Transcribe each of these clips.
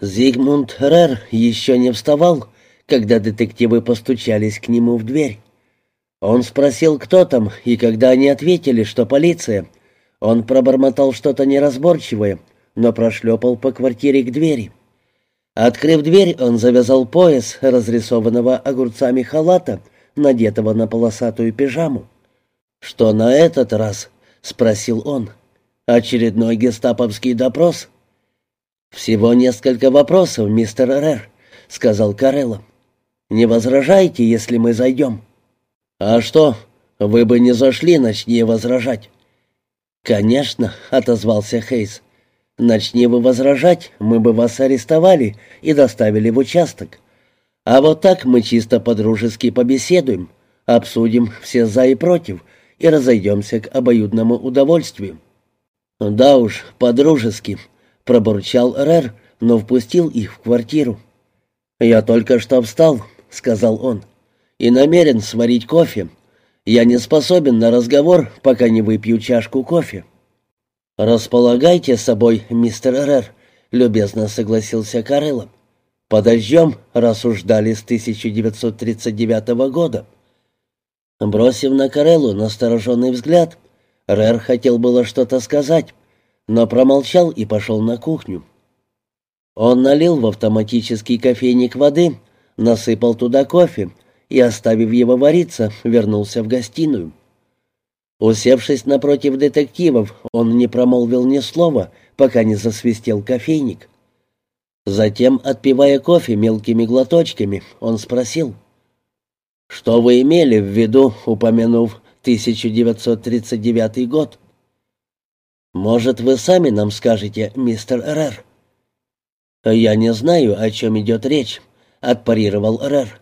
Зигмунд Рер еще не вставал, когда детективы постучались к нему в дверь. Он спросил, кто там, и когда они ответили, что полиция, он пробормотал что-то неразборчивое, но прошлепал по квартире к двери. Открыв дверь, он завязал пояс разрисованного огурцами халата, надетого на полосатую пижаму. «Что на этот раз?» — спросил он. «Очередной гестаповский допрос?» «Всего несколько вопросов, мистер Рэр», — сказал Карелло. «Не возражайте, если мы зайдем?» «А что, вы бы не зашли, начни возражать». «Конечно», — отозвался Хейс. «Начни вы возражать, мы бы вас арестовали и доставили в участок. А вот так мы чисто по-дружески побеседуем, обсудим все за и против и разойдемся к обоюдному удовольствию». «Да уж, по-дружески», — пробурчал Рэр, но впустил их в квартиру. «Я только что встал», — сказал он, — «и намерен сварить кофе. Я не способен на разговор, пока не выпью чашку кофе». «Располагайте собой, мистер Рэр», — любезно согласился Карелло. «Подождем, раз уж ждали с 1939 года». Бросив на Кареллу настороженный взгляд, Рэр хотел было что-то сказать, но промолчал и пошел на кухню. Он налил в автоматический кофейник воды, насыпал туда кофе и, оставив его вариться, вернулся в гостиную. Усевшись напротив детективов, он не промолвил ни слова, пока не засвистел кофейник. Затем, отпивая кофе мелкими глоточками, он спросил, «Что вы имели в виду, упомянув 1939 год?» «Может, вы сами нам скажете, мистер Рэр?» «Я не знаю, о чем идет речь», — отпарировал Рэр.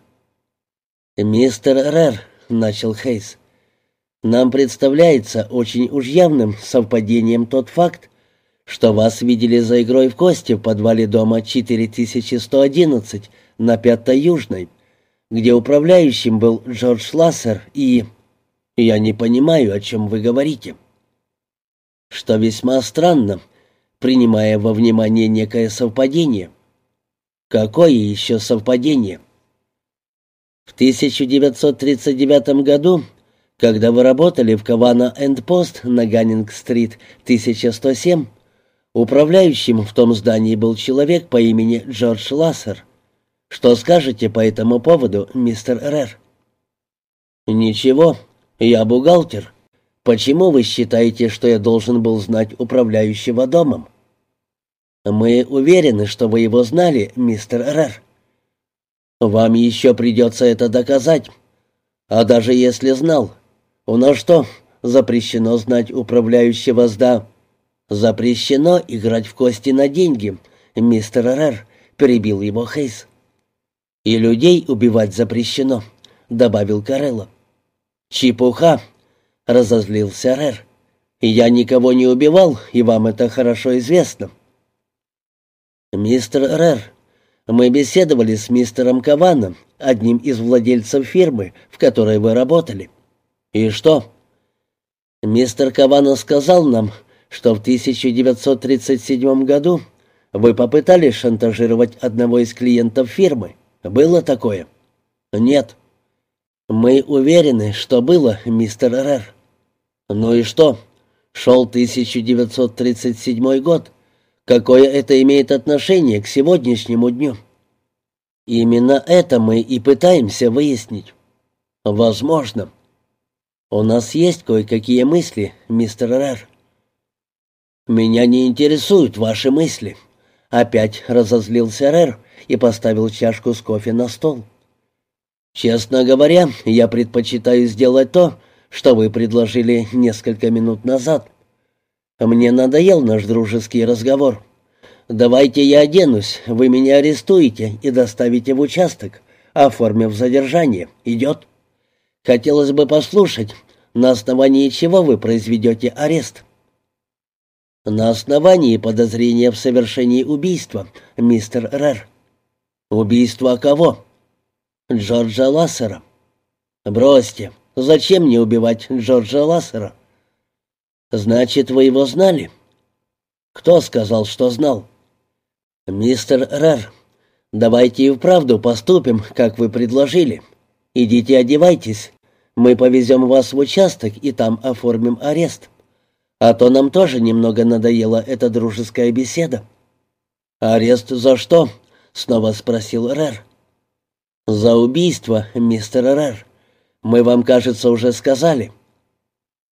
«Мистер Рэр», — начал Хейс, — «нам представляется очень уж явным совпадением тот факт, что вас видели за игрой в кости в подвале дома 4111 на Пятой Южной, где управляющим был Джордж Лассер и... Я не понимаю, о чем вы говорите» что весьма странно, принимая во внимание некое совпадение. Какое еще совпадение? В 1939 году, когда вы работали в Кавана энд Пост на Ганнинг-стрит 1107, управляющим в том здании был человек по имени Джордж Лассер. Что скажете по этому поводу, мистер Рэр? Ничего, я бухгалтер. Почему вы считаете, что я должен был знать управляющего домом? Мы уверены, что вы его знали, мистер Рэр. Вам еще придется это доказать. А даже если знал, у нас что, запрещено знать управляющего СДА? Запрещено играть в кости на деньги, мистер Рэр, перебил его Хейс. И людей убивать запрещено, добавил Карелло. Чепуха, — разозлился Рэр. «Я никого не убивал, и вам это хорошо известно». «Мистер Рэр, мы беседовали с мистером Каваном, одним из владельцев фирмы, в которой вы работали. И что?» «Мистер Кавана сказал нам, что в 1937 году вы попытались шантажировать одного из клиентов фирмы. Было такое?» «Нет». «Мы уверены, что было, мистер Рэр». «Ну и что? Шел 1937 год. Какое это имеет отношение к сегодняшнему дню?» «Именно это мы и пытаемся выяснить». «Возможно». «У нас есть кое-какие мысли, мистер Рэр». «Меня не интересуют ваши мысли». Опять разозлился Рэр и поставил чашку с кофе на стол. Честно говоря, я предпочитаю сделать то, что вы предложили несколько минут назад. Мне надоел наш дружеский разговор. Давайте я оденусь, вы меня арестуете и доставите в участок, оформив задержание. Идет? Хотелось бы послушать, на основании чего вы произведете арест. На основании подозрения в совершении убийства, мистер Рэр. Убийство кого? Джорджа Лассера. «Бросьте. Зачем мне убивать Джорджа Лассера?» «Значит, вы его знали?» «Кто сказал, что знал?» «Мистер Рэр, давайте и вправду поступим, как вы предложили. Идите одевайтесь. Мы повезем вас в участок и там оформим арест. А то нам тоже немного надоела эта дружеская беседа». «Арест за что?» — снова спросил Рэр. «За убийство, мистер Рэр. Мы вам, кажется, уже сказали».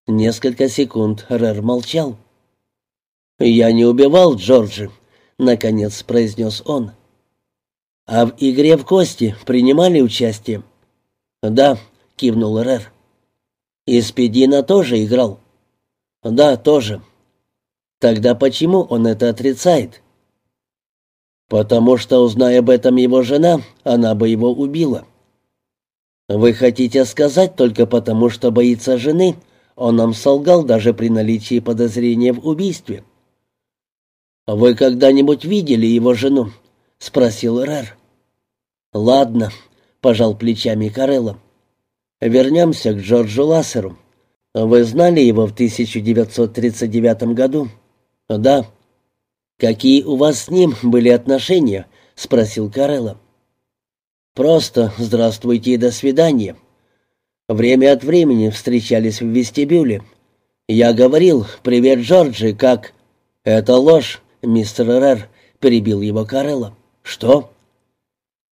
Несколько секунд Рэр молчал. «Я не убивал Джорджи», — наконец произнес он. «А в игре в кости принимали участие?» «Да», — кивнул Рэр. «И Спидина тоже играл?» «Да, тоже». «Тогда почему он это отрицает?» «Потому что, узная об этом его жена, она бы его убила». «Вы хотите сказать только потому, что боится жены?» Он нам солгал даже при наличии подозрения в убийстве. «Вы когда-нибудь видели его жену?» — спросил Рэр. «Ладно», — пожал плечами Карелла. «Вернемся к Джорджу Лассеру. Вы знали его в 1939 году?» «Да». «Какие у вас с ним были отношения?» — спросил Карелла. «Просто здравствуйте и до свидания. Время от времени встречались в вестибюле. Я говорил «Привет, Джорджи», как... «Это ложь, мистер Рэр», — перебил его Карелла. «Что?»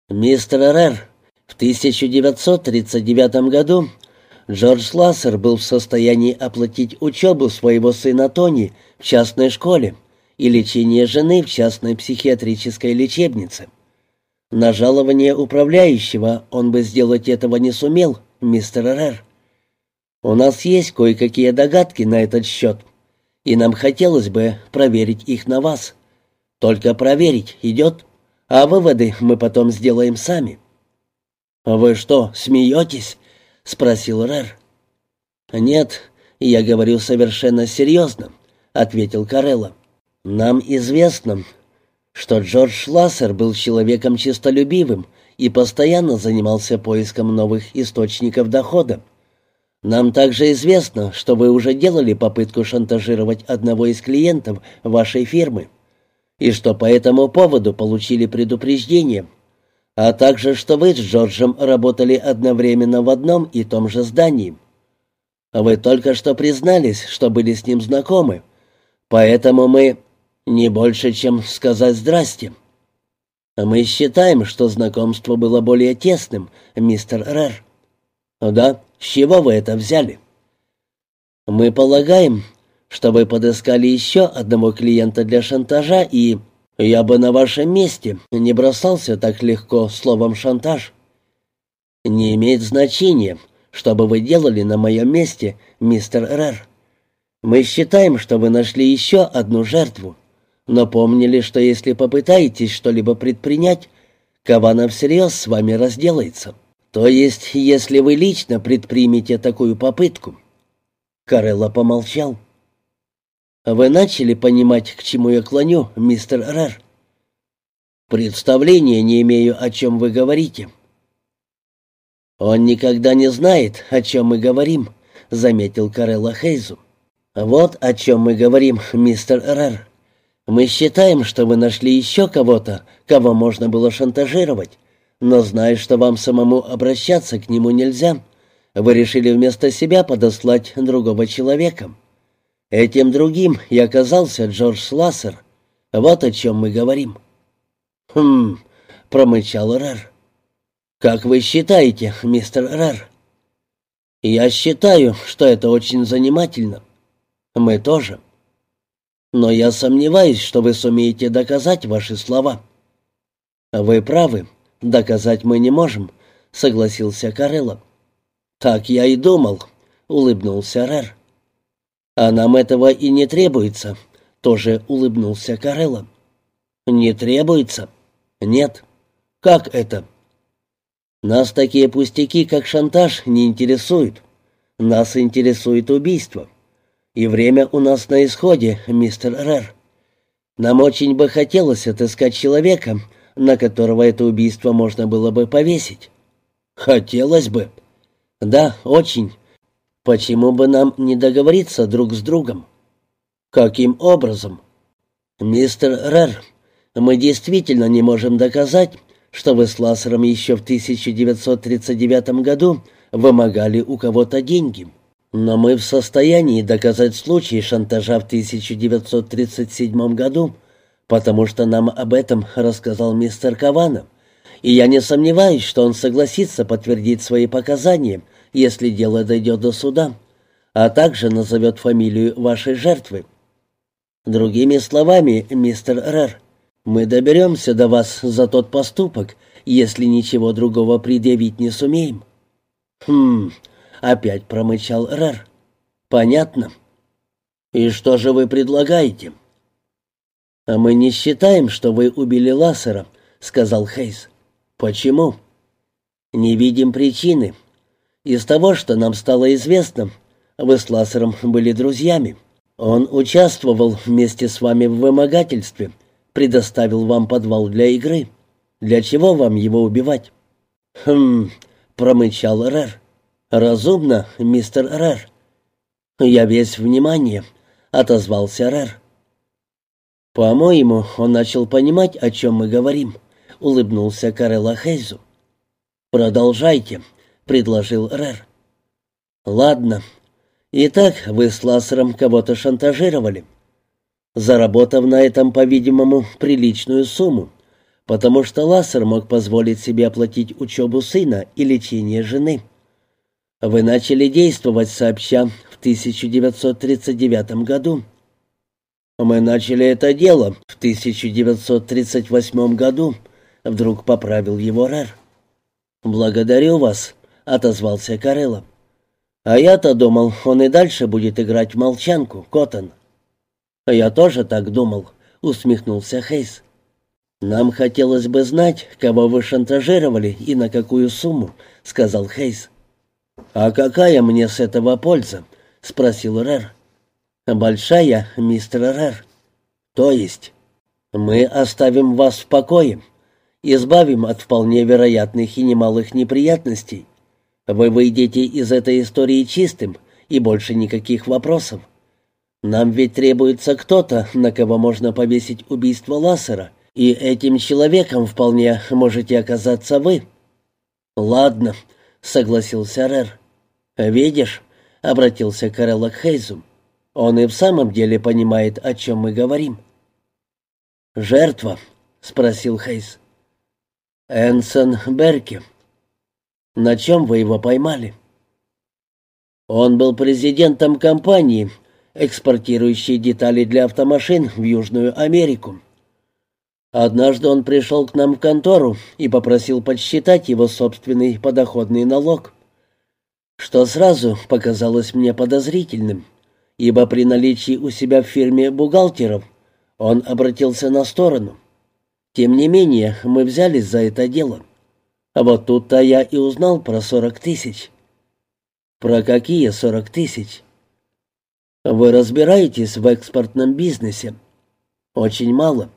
«Мистер Рэр, в 1939 году Джордж Лассер был в состоянии оплатить учебу своего сына Тони в частной школе и лечение жены в частной психиатрической лечебнице. На жалование управляющего он бы сделать этого не сумел, мистер Рэр. У нас есть кое-какие догадки на этот счет, и нам хотелось бы проверить их на вас. Только проверить идет, а выводы мы потом сделаем сами». «Вы что, смеетесь?» — спросил Рэр. «Нет, я говорю совершенно серьезно», — ответил Карелла. «Нам известно, что Джордж Лассер был человеком честолюбивым и постоянно занимался поиском новых источников дохода. Нам также известно, что вы уже делали попытку шантажировать одного из клиентов вашей фирмы, и что по этому поводу получили предупреждение, а также что вы с Джорджем работали одновременно в одном и том же здании. Вы только что признались, что были с ним знакомы, поэтому мы не больше, чем сказать «здрасте». «Мы считаем, что знакомство было более тесным, мистер Рэр». «Да? С чего вы это взяли?» «Мы полагаем, что вы подыскали еще одного клиента для шантажа, и я бы на вашем месте не бросался так легко словом «шантаж». Не имеет значения, что бы вы делали на моем месте, мистер Рэр. Мы считаем, что вы нашли еще одну жертву но помнили, что если попытаетесь что-либо предпринять, Кавана всерьез с вами разделается. То есть, если вы лично предпримете такую попытку». Карелла помолчал. «Вы начали понимать, к чему я клоню, мистер Рэр?» «Представления не имею, о чем вы говорите». «Он никогда не знает, о чем мы говорим», — заметил Карелла Хейзу. «Вот о чем мы говорим, мистер Рэр. Мы считаем, что вы нашли еще кого-то, кого можно было шантажировать, но зная, что вам самому обращаться к нему нельзя, вы решили вместо себя подослать другого человека. Этим другим и оказался Джордж Слассер. Вот о чем мы говорим». «Хм...» — промычал Рэр. «Как вы считаете, мистер Рэр?» «Я считаю, что это очень занимательно. Мы тоже». Но я сомневаюсь, что вы сумеете доказать ваши слова». «Вы правы, доказать мы не можем», — согласился Карелло. «Так я и думал», — улыбнулся Рэр. «А нам этого и не требуется», — тоже улыбнулся Карелло. «Не требуется?» «Нет». «Как это?» «Нас такие пустяки, как шантаж, не интересуют. Нас интересует убийство» и время у нас на исходе, мистер Рэр. Нам очень бы хотелось отыскать человека, на которого это убийство можно было бы повесить. Хотелось бы. Да, очень. Почему бы нам не договориться друг с другом? Каким образом? Мистер Рэр, Мы действительно не можем доказать, что вы с Лассером еще в 1939 году вымогали у кого-то деньги. Но мы в состоянии доказать случай шантажа в 1937 году, потому что нам об этом рассказал мистер Каванов. И я не сомневаюсь, что он согласится подтвердить свои показания, если дело дойдет до суда, а также назовет фамилию вашей жертвы. Другими словами, мистер Рэр, мы доберемся до вас за тот поступок, если ничего другого предъявить не сумеем. Хм, опять промычал Рэр. Понятно. И что же вы предлагаете? А мы не считаем, что вы убили Лассера, сказал Хейс. Почему? Не видим причины. Из того, что нам стало известно, вы с Лассером были друзьями. Он участвовал вместе с вами в вымогательстве, предоставил вам подвал для игры. Для чего вам его убивать? Хм, промычал Рэр. Разумно, мистер Рэр. Я весь внимание, отозвался Рэр. По-моему, он начал понимать, о чем мы говорим, улыбнулся Карелла Хейзу. Продолжайте, предложил Рэр. Ладно, Итак, вы с Лассером кого-то шантажировали, заработав на этом, по-видимому, приличную сумму, потому что Лассер мог позволить себе оплатить учебу сына и лечение жены. Вы начали действовать сообща в 1939 году. Мы начали это дело в 1938 году, вдруг поправил его Рэр. «Благодарю вас», — отозвался Карелло. А я-то думал, он и дальше будет играть в молчанку, Коттон. Я тоже так думал, усмехнулся Хейс. Нам хотелось бы знать, кого вы шантажировали и на какую сумму, сказал Хейс. А какая мне с этого польза? спросил Рэр. Большая, мистер Рэр. То есть мы оставим вас в покое, избавим от вполне вероятных и немалых неприятностей, вы выйдете из этой истории чистым, и больше никаких вопросов. Нам ведь требуется кто-то, на кого можно повесить убийство Лассера, и этим человеком вполне можете оказаться вы». «Ладно», — согласился Рэр. «Видишь», — обратился Карелла к Хейзу, — «он и в самом деле понимает, о чем мы говорим». «Жертва?» — спросил Хейз. «Энсон Берки», на чем вы его поймали? Он был президентом компании, экспортирующей детали для автомашин в Южную Америку. Однажды он пришел к нам в контору и попросил подсчитать его собственный подоходный налог, что сразу показалось мне подозрительным, ибо при наличии у себя в фирме бухгалтеров он обратился на сторону. Тем не менее, мы взялись за это дело. А вот тут-то я и узнал про сорок тысяч. Про какие сорок тысяч? Вы разбираетесь в экспортном бизнесе? Очень мало.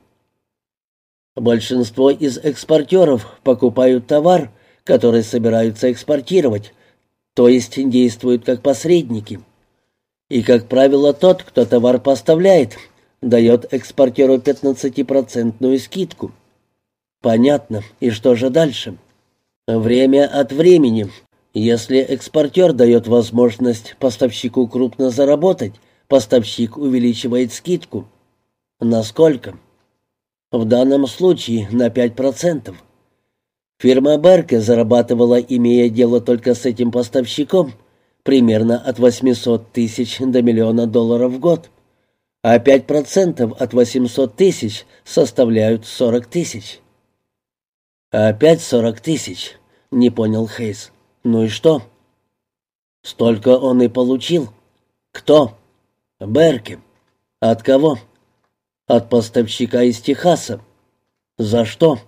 Большинство из экспортеров покупают товар, который собираются экспортировать, то есть действуют как посредники. И, как правило, тот, кто товар поставляет, дает экспортеру 15% скидку. Понятно. И что же дальше? — Время от времени. Если экспортер дает возможность поставщику крупно заработать, поставщик увеличивает скидку. Насколько? В данном случае на 5%. Фирма Берке зарабатывала, имея дело только с этим поставщиком, примерно от 800 тысяч до миллиона долларов в год, а 5% от 800 тысяч составляют 40 тысяч. «Опять сорок тысяч», — не понял Хейс. «Ну и что?» «Столько он и получил». «Кто?» «Берки». «От кого?» «От поставщика из Техаса». «За что?»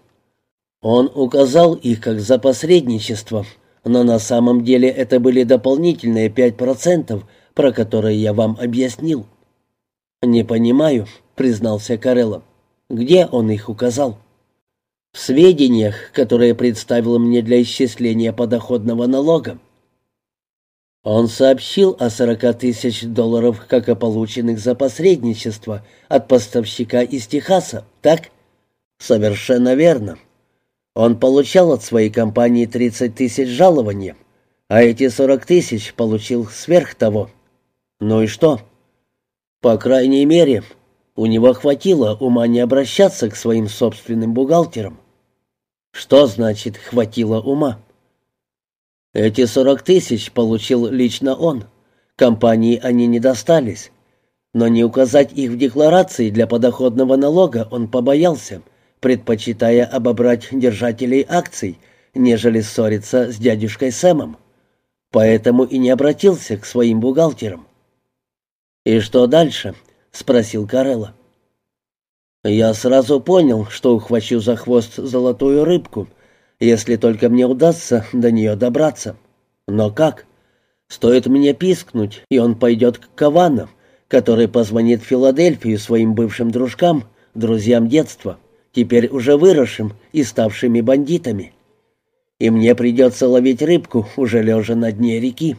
Он указал их как за посредничество, но на самом деле это были дополнительные пять процентов, про которые я вам объяснил. «Не понимаю», — признался Карелло. «Где он их указал?» в сведениях, которые представил мне для исчисления подоходного налога. Он сообщил о 40 тысяч долларов, как о полученных за посредничество от поставщика из Техаса, так? Совершенно верно. Он получал от своей компании 30 тысяч жалования, а эти 40 тысяч получил сверх того. Ну и что? По крайней мере, у него хватило ума не обращаться к своим собственным бухгалтерам. Что значит «хватило ума»? Эти 40 тысяч получил лично он. Компании они не достались. Но не указать их в декларации для подоходного налога он побоялся, предпочитая обобрать держателей акций, нежели ссориться с дядюшкой Сэмом. Поэтому и не обратился к своим бухгалтерам. «И что дальше?» — спросил Карелла. «Я сразу понял, что ухвачу за хвост золотую рыбку, если только мне удастся до нее добраться. Но как? Стоит мне пискнуть, и он пойдет к Кавану, который позвонит в Филадельфию своим бывшим дружкам, друзьям детства, теперь уже выросшим и ставшими бандитами. И мне придется ловить рыбку, уже лежа на дне реки.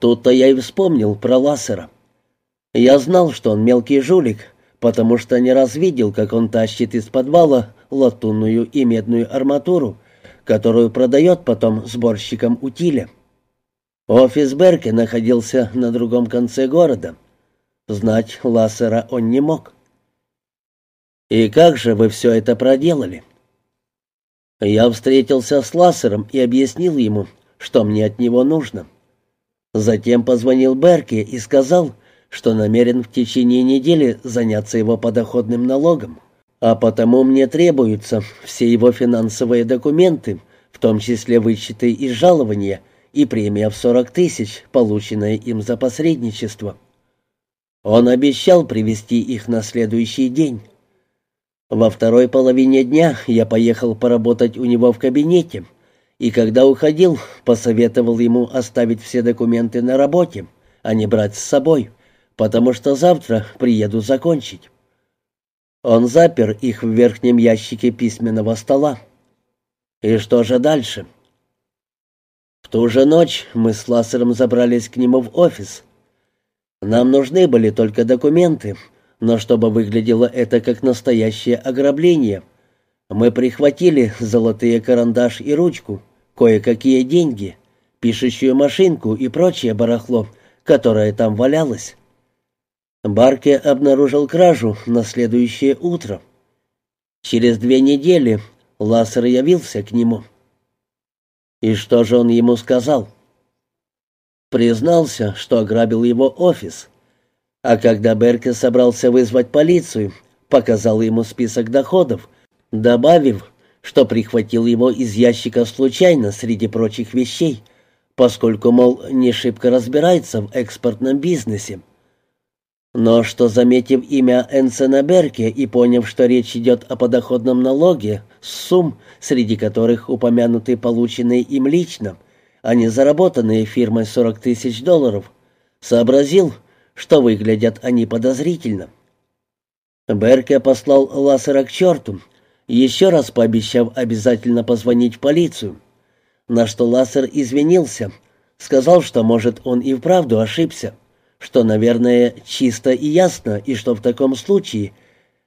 Тут-то я и вспомнил про Лассера. Я знал, что он мелкий жулик, потому что не раз видел, как он тащит из подвала латунную и медную арматуру, которую продает потом сборщикам утиля. Офис Берке находился на другом конце города. Знать Лассера он не мог. «И как же вы все это проделали?» Я встретился с Лассером и объяснил ему, что мне от него нужно. Затем позвонил Берке и сказал, что намерен в течение недели заняться его подоходным налогом, а потому мне требуются все его финансовые документы, в том числе вычеты из жалования и премия в 40 тысяч, полученная им за посредничество. Он обещал привезти их на следующий день. Во второй половине дня я поехал поработать у него в кабинете, и когда уходил, посоветовал ему оставить все документы на работе, а не брать с собой потому что завтра приеду закончить». Он запер их в верхнем ящике письменного стола. «И что же дальше?» В ту же ночь мы с Лассером забрались к нему в офис. Нам нужны были только документы, но чтобы выглядело это как настоящее ограбление, мы прихватили золотые карандаш и ручку, кое-какие деньги, пишущую машинку и прочее барахло, которое там валялось. Барке обнаружил кражу на следующее утро. Через две недели Лассер явился к нему. И что же он ему сказал? Признался, что ограбил его офис. А когда Берке собрался вызвать полицию, показал ему список доходов, добавив, что прихватил его из ящика случайно среди прочих вещей, поскольку, мол, не шибко разбирается в экспортном бизнесе но что, заметив имя Энсена Берке и поняв, что речь идет о подоходном налоге, сумм, среди которых упомянуты полученные им лично, а не заработанные фирмой 40 тысяч долларов, сообразил, что выглядят они подозрительно. Берке послал Лассера к черту, еще раз пообещав обязательно позвонить в полицию, на что Лассер извинился, сказал, что, может, он и вправду ошибся что, наверное, чисто и ясно, и что в таком случае,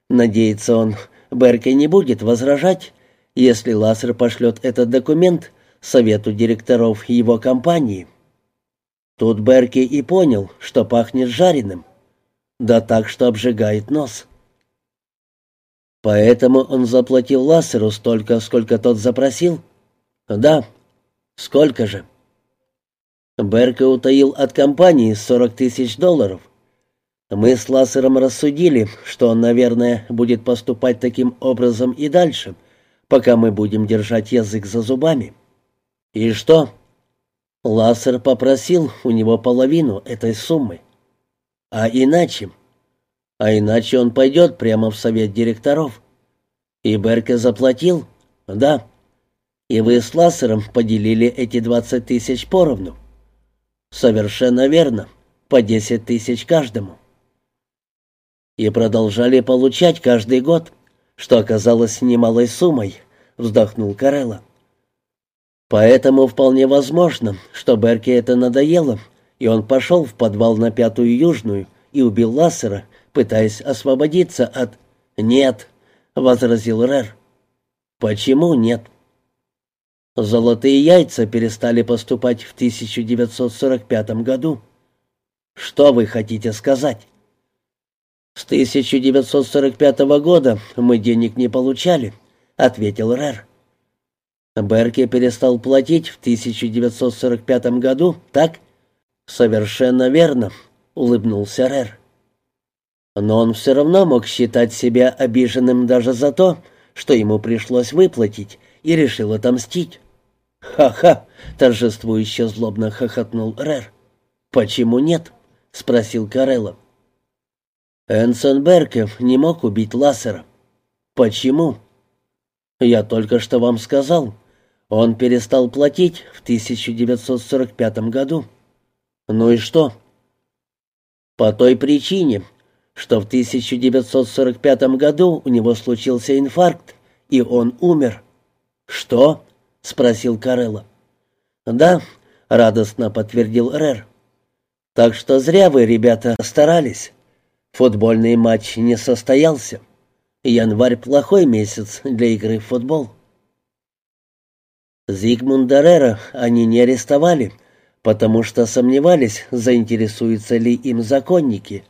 надеется он, Берке не будет возражать, если Лассер пошлет этот документ совету директоров его компании. Тут Берке и понял, что пахнет жареным, да так, что обжигает нос. Поэтому он заплатил Лассеру столько, сколько тот запросил? Да. Сколько же? Берка утаил от компании 40 тысяч долларов. Мы с Лассером рассудили, что он, наверное, будет поступать таким образом и дальше, пока мы будем держать язык за зубами. И что? Лассер попросил у него половину этой суммы. А иначе? А иначе он пойдет прямо в совет директоров. И Берка заплатил? Да. И вы с Лассером поделили эти 20 тысяч поровну. «Совершенно верно. По десять тысяч каждому». «И продолжали получать каждый год, что оказалось немалой суммой», — вздохнул Карелла. «Поэтому вполне возможно, что Берке это надоело, и он пошел в подвал на Пятую Южную и убил Лассера, пытаясь освободиться от...» «Нет», — возразил Рэр. «Почему нет?» Золотые яйца перестали поступать в 1945 году. Что вы хотите сказать? С 1945 года мы денег не получали, ответил Рэр. Берки перестал платить в 1945 году, так? Совершенно верно, улыбнулся Рэр. Но он все равно мог считать себя обиженным даже за то, что ему пришлось выплатить, и решил отомстить. «Ха-ха!» — торжествующе злобно хохотнул Рэр. «Почему нет?» — спросил Карелло. «Энсон Беркев не мог убить Лассера». «Почему?» «Я только что вам сказал. Он перестал платить в 1945 году». «Ну и что?» «По той причине, что в 1945 году у него случился инфаркт, и он умер». «Что?» — спросил Карелла. «Да», — радостно подтвердил Рэр. «Так что зря вы, ребята, старались. Футбольный матч не состоялся. Январь — плохой месяц для игры в футбол». Зигмунда Рера они не арестовали, потому что сомневались, заинтересуются ли им законники.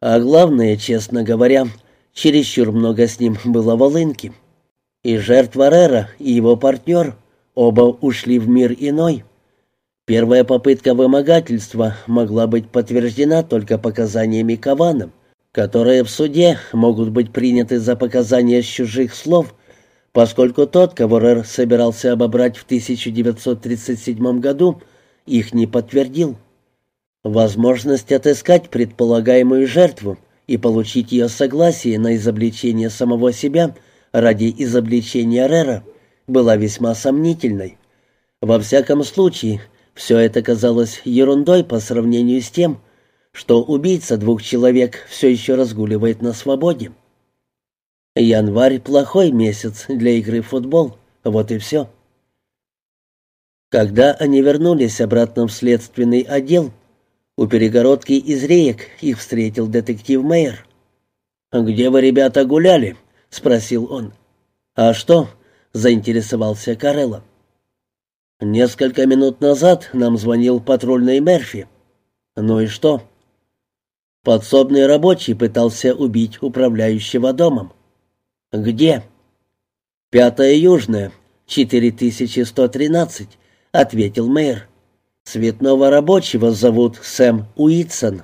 А главное, честно говоря, чересчур много с ним было волынки. И жертва Рера, и его партнер — Оба ушли в мир иной. Первая попытка вымогательства могла быть подтверждена только показаниями Кавана, которые в суде могут быть приняты за показания с чужих слов, поскольку тот, кого Рэр собирался обобрать в 1937 году, их не подтвердил. Возможность отыскать предполагаемую жертву и получить ее согласие на изобличение самого себя ради изобличения Рера – была весьма сомнительной. Во всяком случае, все это казалось ерундой по сравнению с тем, что убийца двух человек все еще разгуливает на свободе. Январь — плохой месяц для игры в футбол, вот и все. Когда они вернулись обратно в следственный отдел, у перегородки из реек их встретил детектив Мейер. «Где вы, ребята, гуляли?» — спросил он. «А что?» Заинтересовался Карелло. Несколько минут назад нам звонил патрульный Мерфи. Ну и что? Подсобный рабочий пытался убить управляющего домом. Где? Пятая Южная, 4113, ответил мэр. Цветного рабочего зовут Сэм Уитсон.